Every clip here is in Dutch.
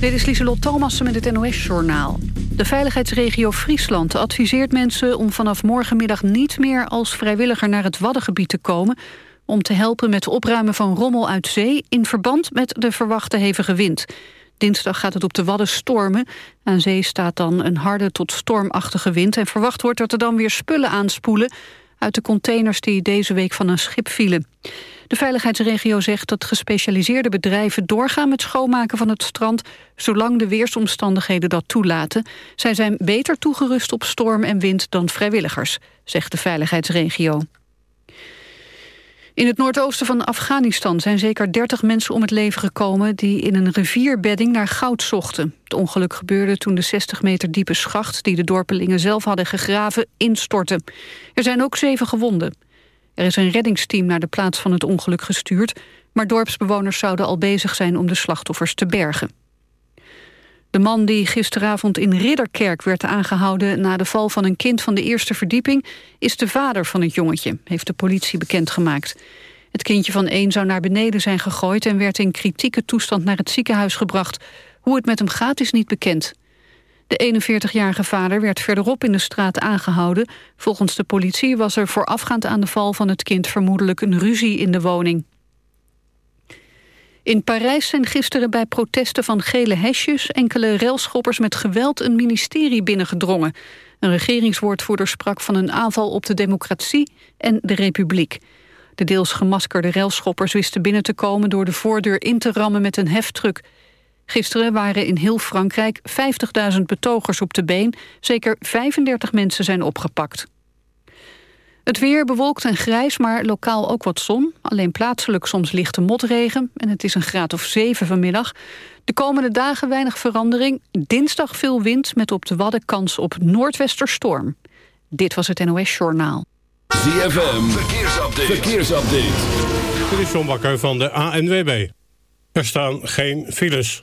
Dit is Lieselot Thomassen met het NOS-journaal. De veiligheidsregio Friesland adviseert mensen om vanaf morgenmiddag niet meer als vrijwilliger naar het Waddengebied te komen om te helpen met opruimen van rommel uit zee in verband met de verwachte hevige wind. Dinsdag gaat het op de Wadden stormen. Aan zee staat dan een harde tot stormachtige wind en verwacht wordt dat er dan weer spullen aanspoelen uit de containers die deze week van een schip vielen. De veiligheidsregio zegt dat gespecialiseerde bedrijven doorgaan met schoonmaken van het strand, zolang de weersomstandigheden dat toelaten. Zij zijn beter toegerust op storm en wind dan vrijwilligers, zegt de veiligheidsregio. In het noordoosten van Afghanistan zijn zeker 30 mensen om het leven gekomen... die in een rivierbedding naar goud zochten. Het ongeluk gebeurde toen de 60 meter diepe schacht... die de dorpelingen zelf hadden gegraven, instortte. Er zijn ook zeven gewonden. Er is een reddingsteam naar de plaats van het ongeluk gestuurd... maar dorpsbewoners zouden al bezig zijn om de slachtoffers te bergen. De man die gisteravond in Ridderkerk werd aangehouden... na de val van een kind van de eerste verdieping... is de vader van het jongetje, heeft de politie bekendgemaakt. Het kindje van één zou naar beneden zijn gegooid... en werd in kritieke toestand naar het ziekenhuis gebracht. Hoe het met hem gaat is niet bekend. De 41-jarige vader werd verderop in de straat aangehouden. Volgens de politie was er voorafgaand aan de val van het kind... vermoedelijk een ruzie in de woning. In Parijs zijn gisteren bij protesten van gele hesjes... enkele railschoppers met geweld een ministerie binnengedrongen. Een regeringswoordvoerder sprak van een aanval op de democratie en de republiek. De deels gemaskerde railschoppers wisten binnen te komen... door de voordeur in te rammen met een heftruck. Gisteren waren in heel Frankrijk 50.000 betogers op de been. Zeker 35 mensen zijn opgepakt. Het weer bewolkt en grijs, maar lokaal ook wat zon. Alleen plaatselijk soms lichte motregen. En het is een graad of 7 vanmiddag. De komende dagen weinig verandering. Dinsdag veel wind met op de Wadden kans op noordwesterstorm. Dit was het NOS Journaal. ZFM, verkeersupdate. verkeersupdate. Dit is John Bakker van de ANWB. Er staan geen files.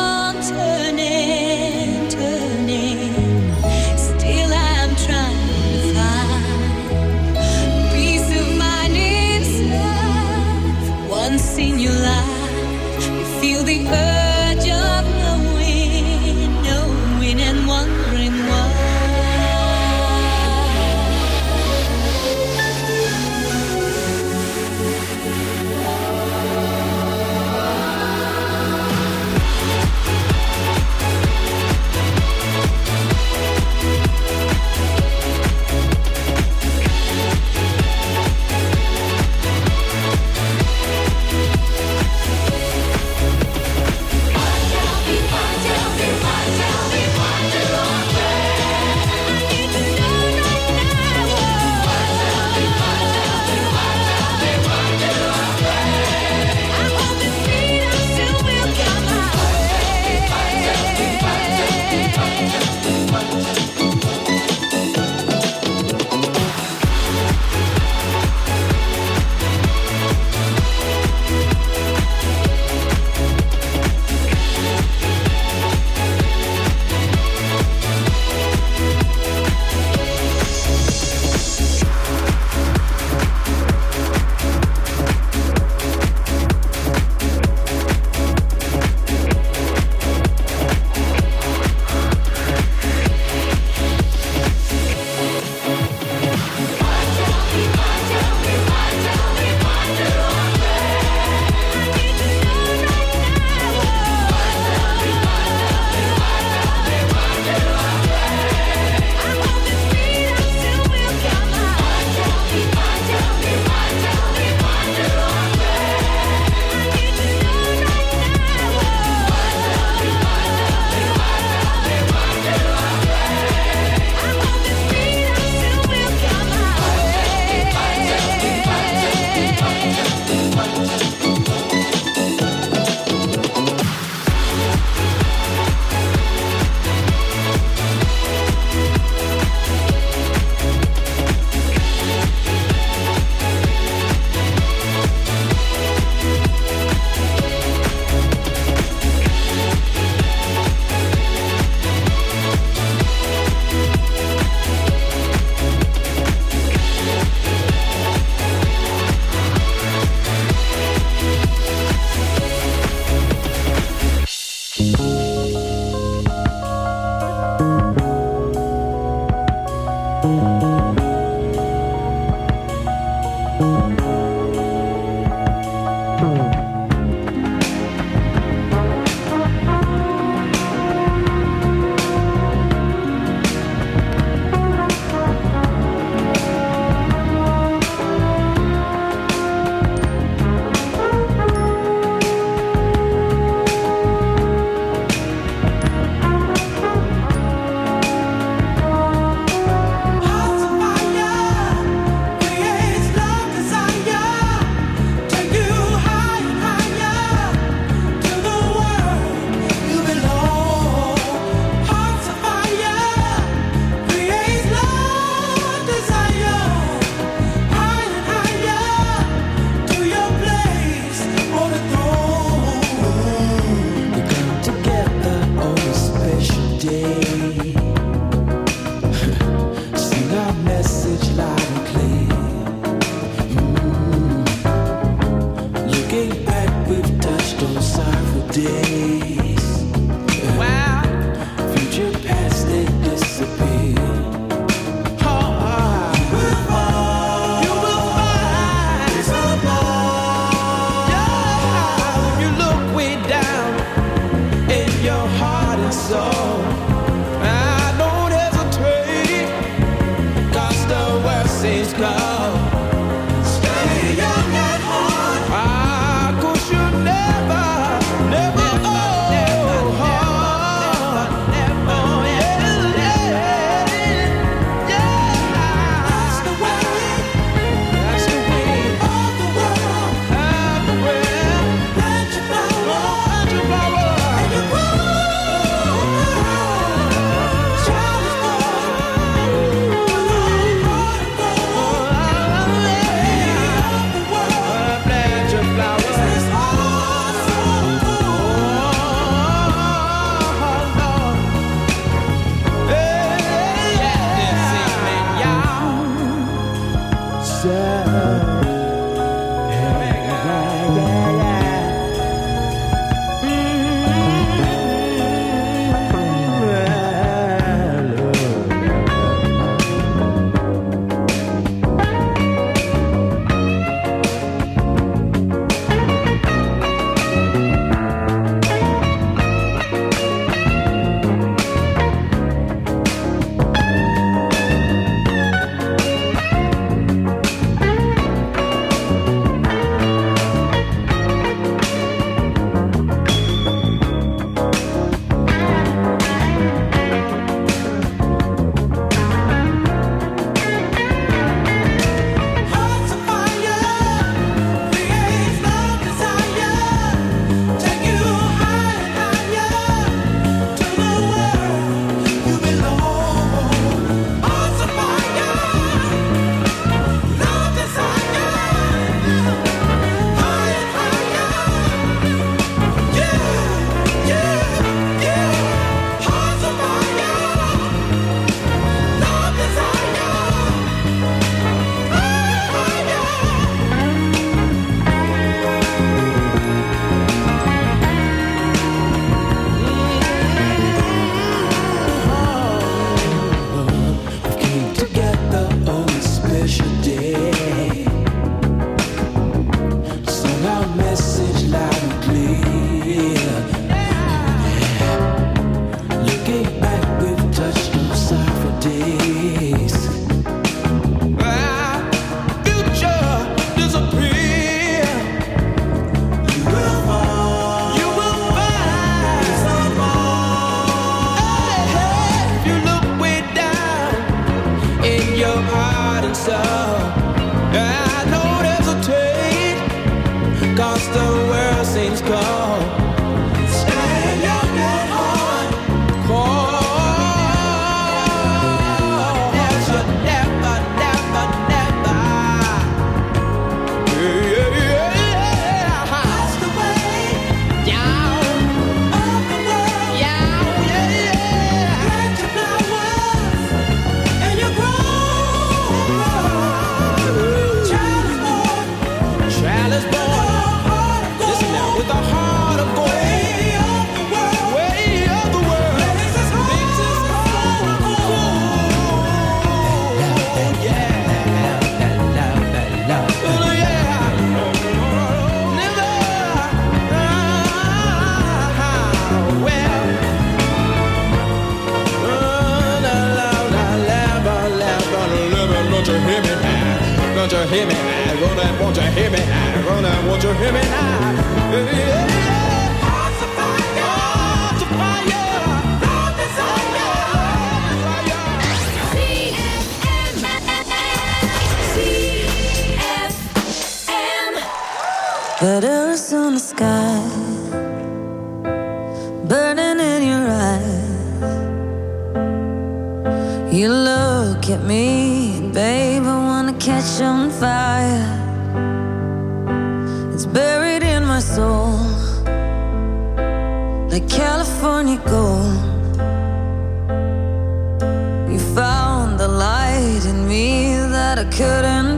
I couldn't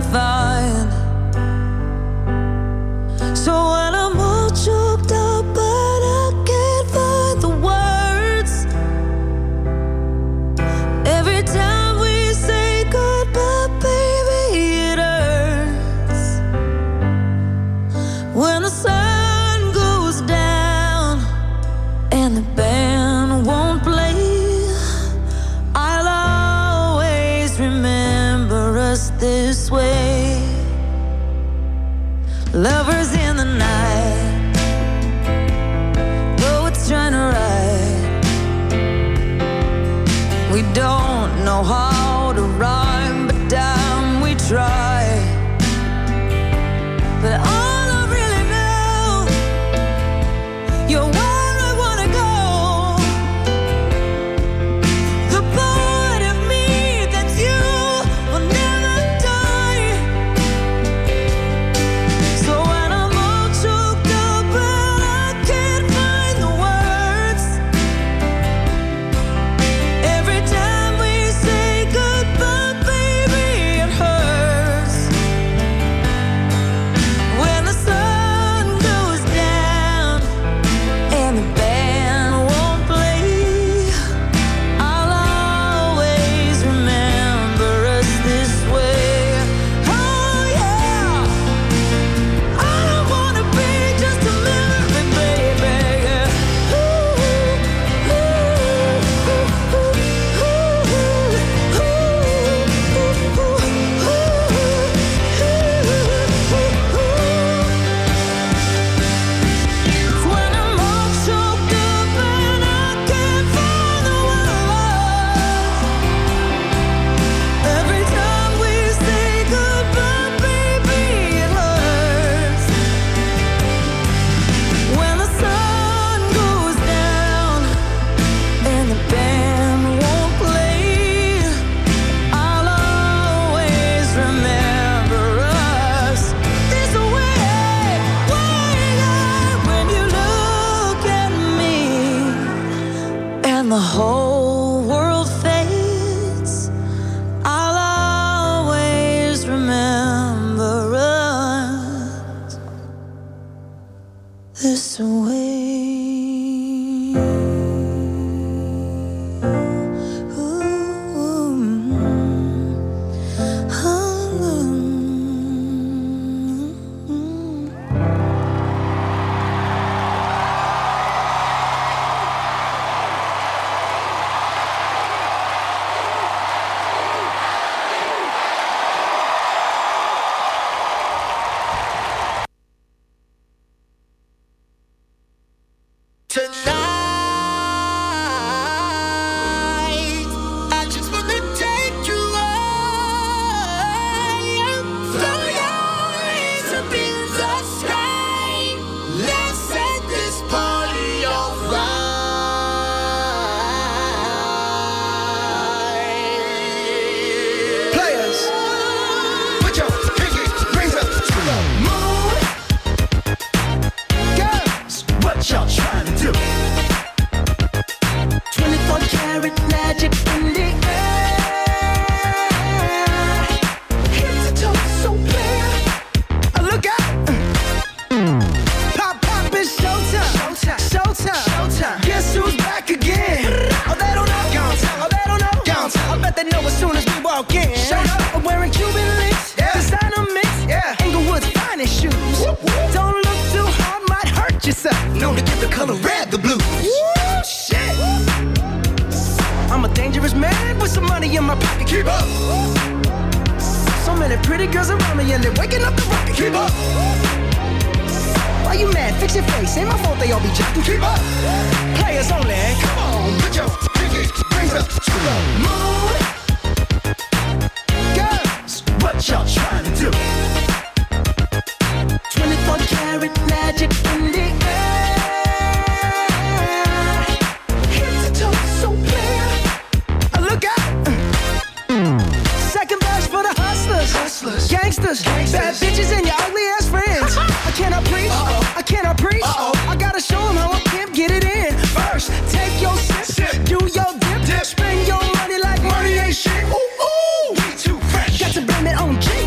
Tonight,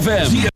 ZFM.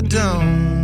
I don't.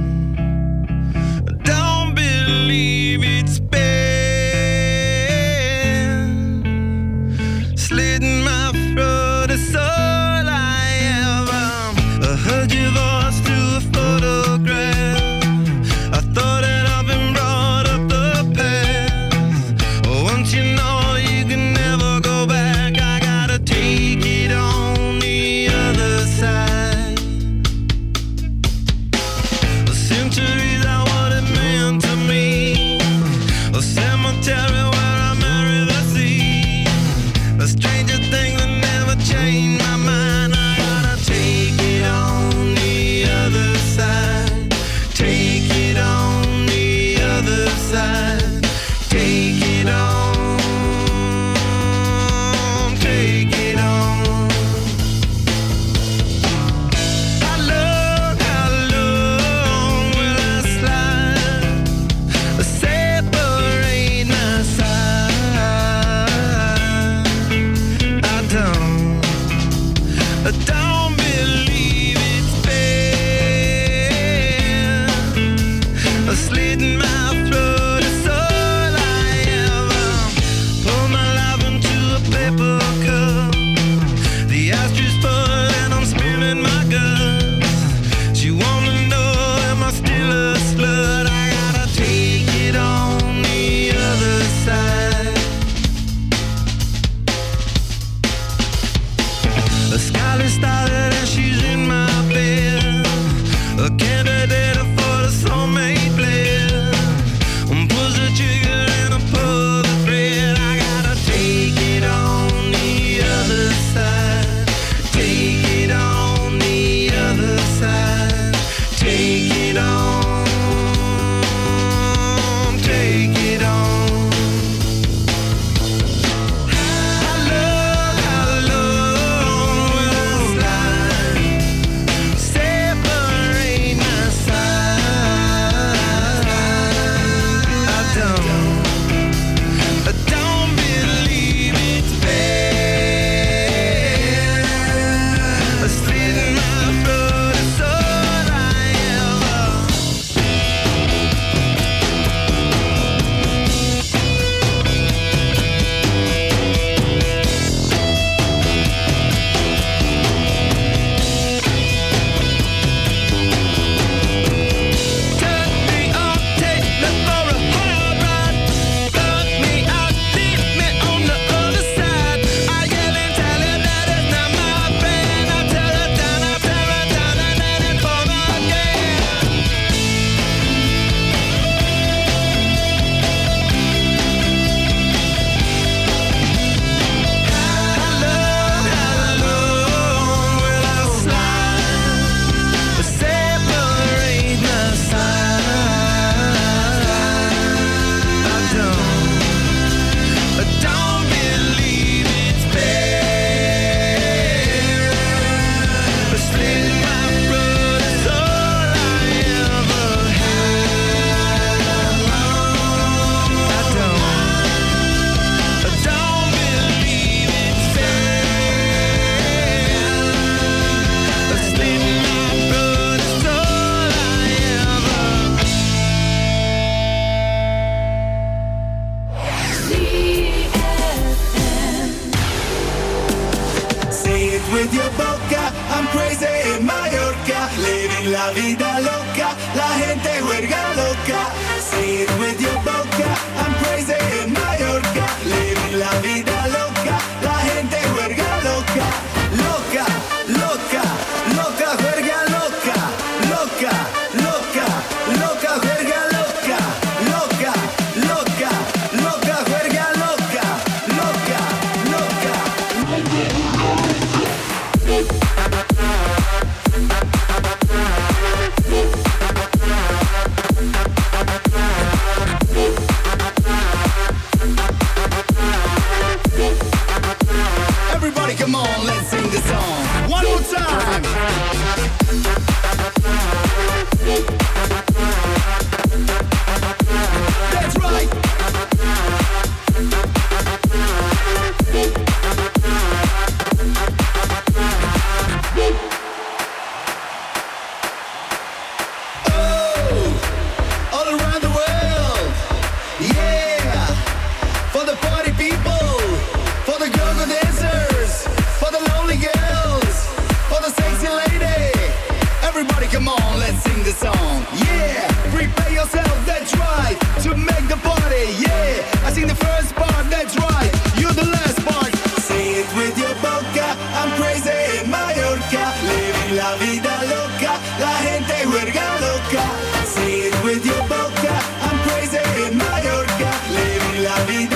Navidad.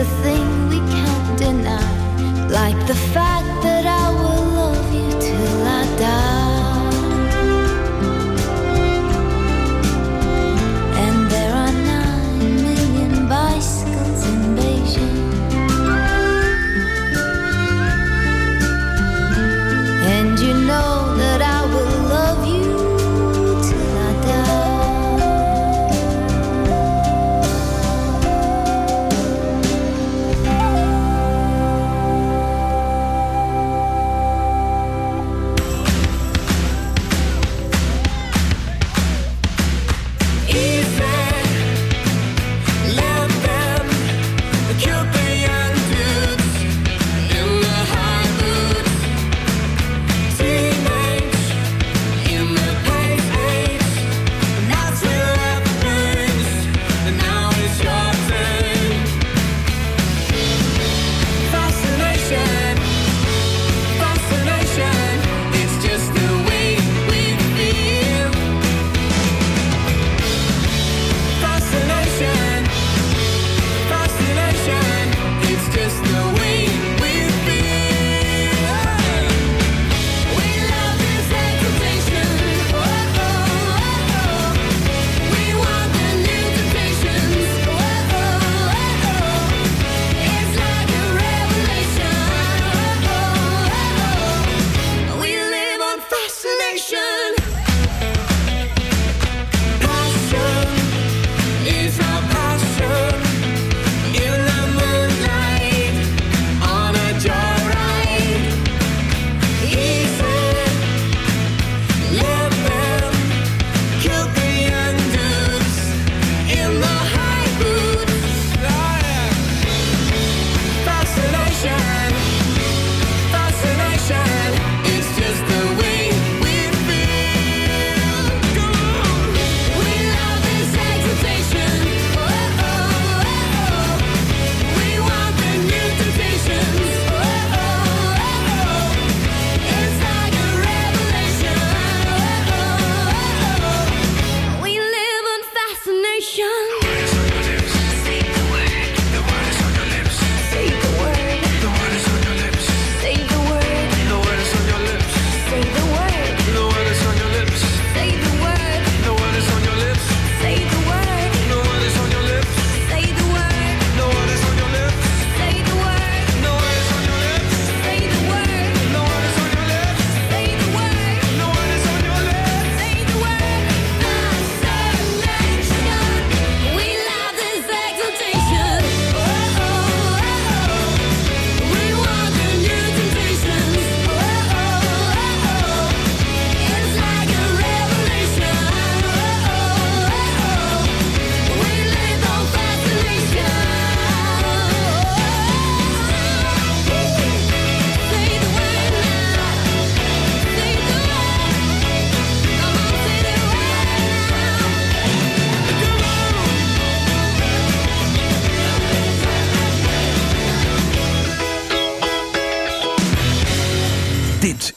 a thing we can't deny, like the fact.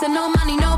So no money, no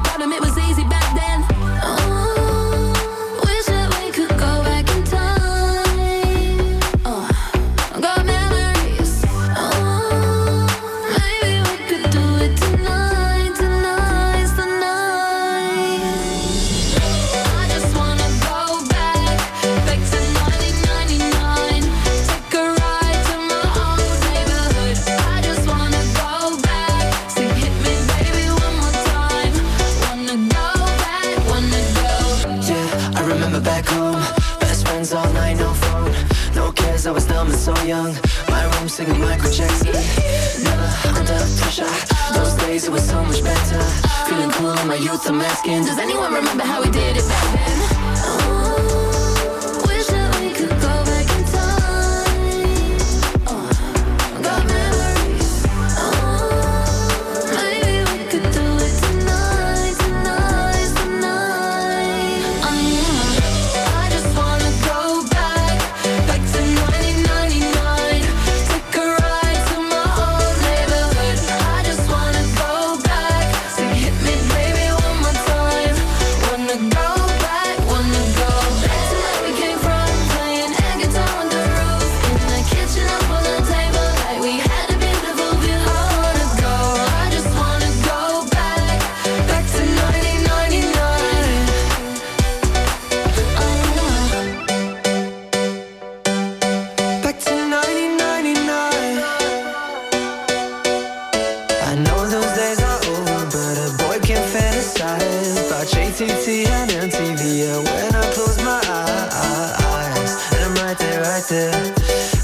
there,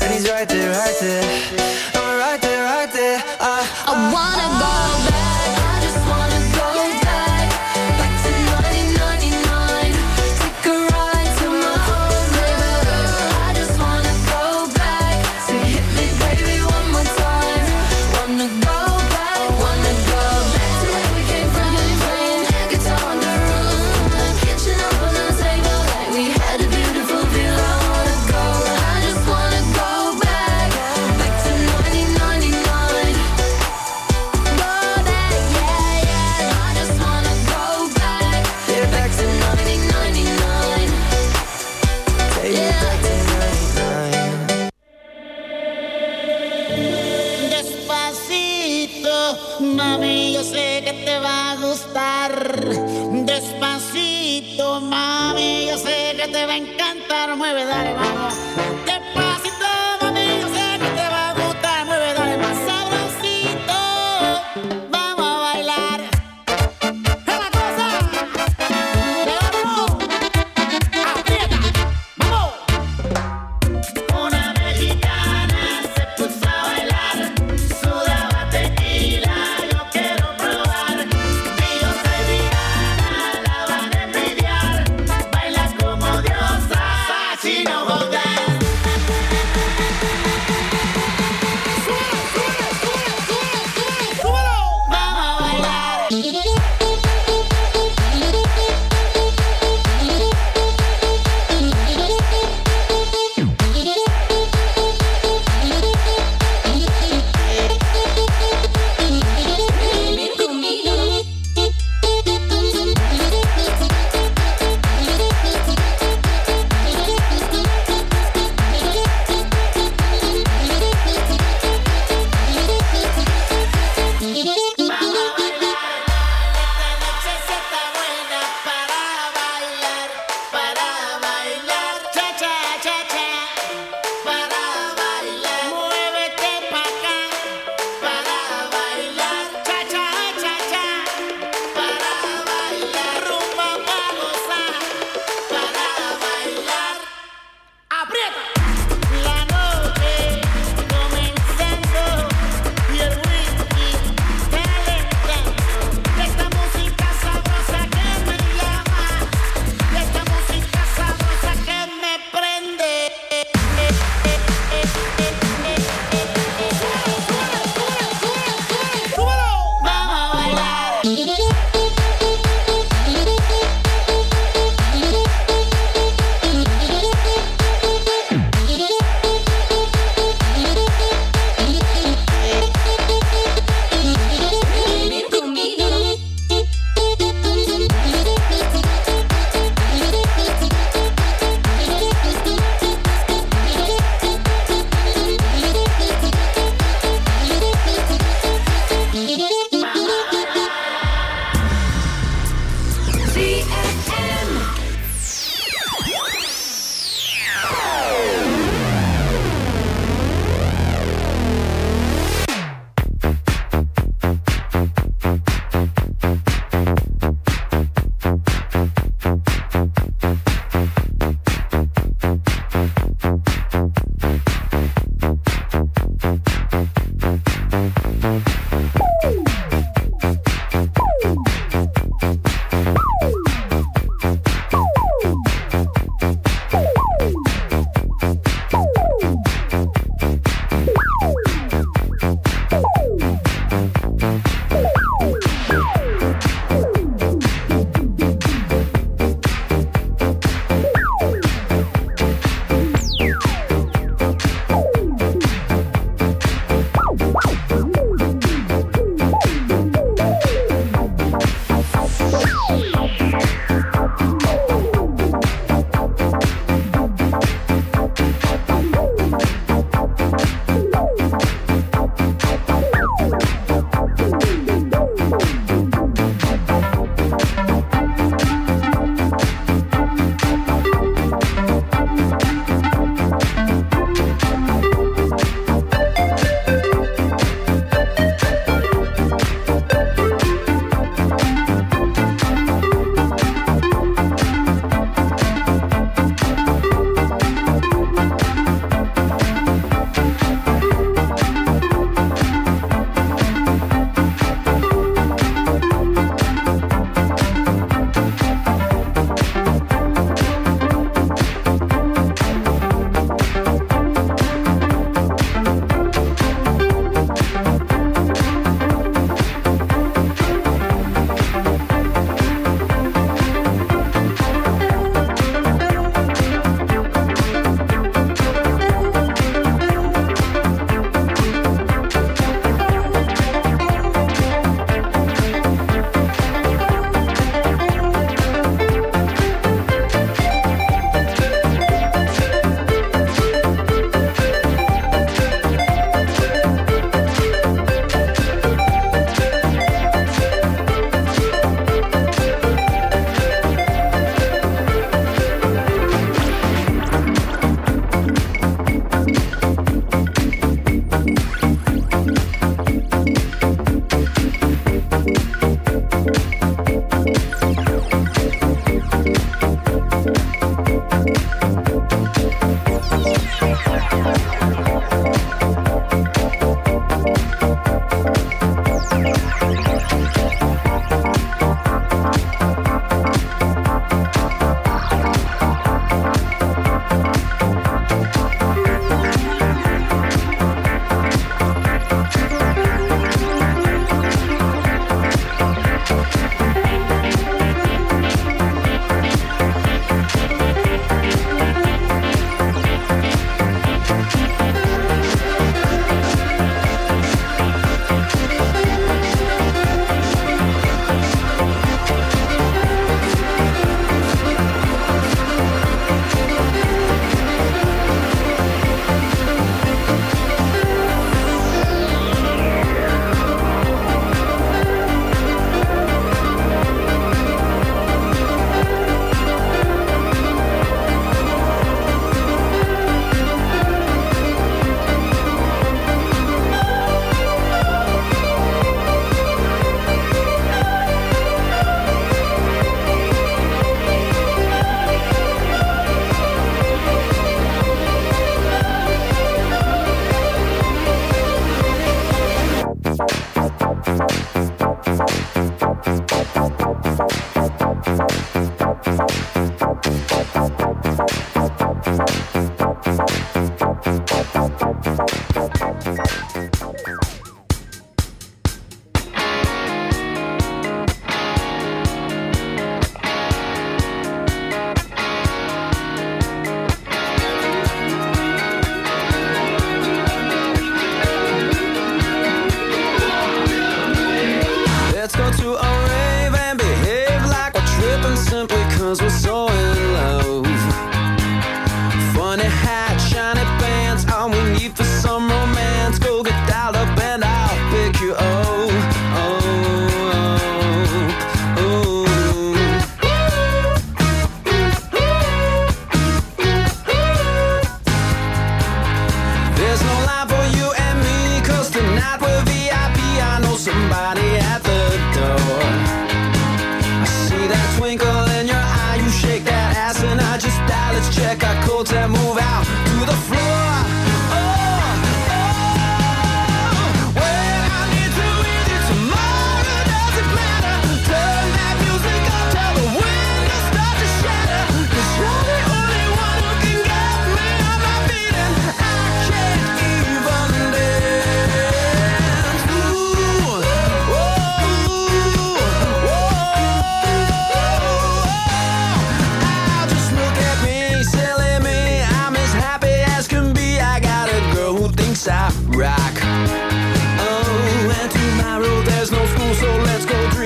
and he's right there, right there.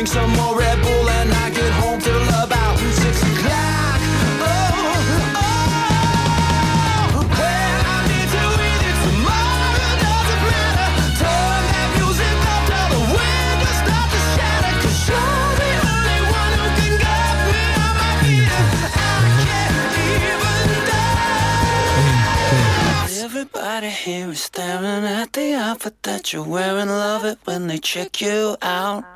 drink some more Red Bull and I get home till about six o'clock. Oh, oh, where I need to eat tomorrow doesn't matter. Turn that music up till the windows start to you're the only one who can get me. I can't even. Everybody here is staring at the outfit that you're wearing. Love it when they check you out.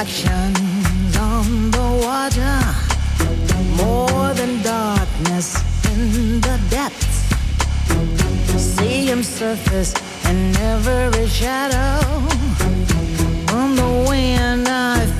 reflections on the water, more than darkness in the depths. See him surface in every shadow. On the wind, I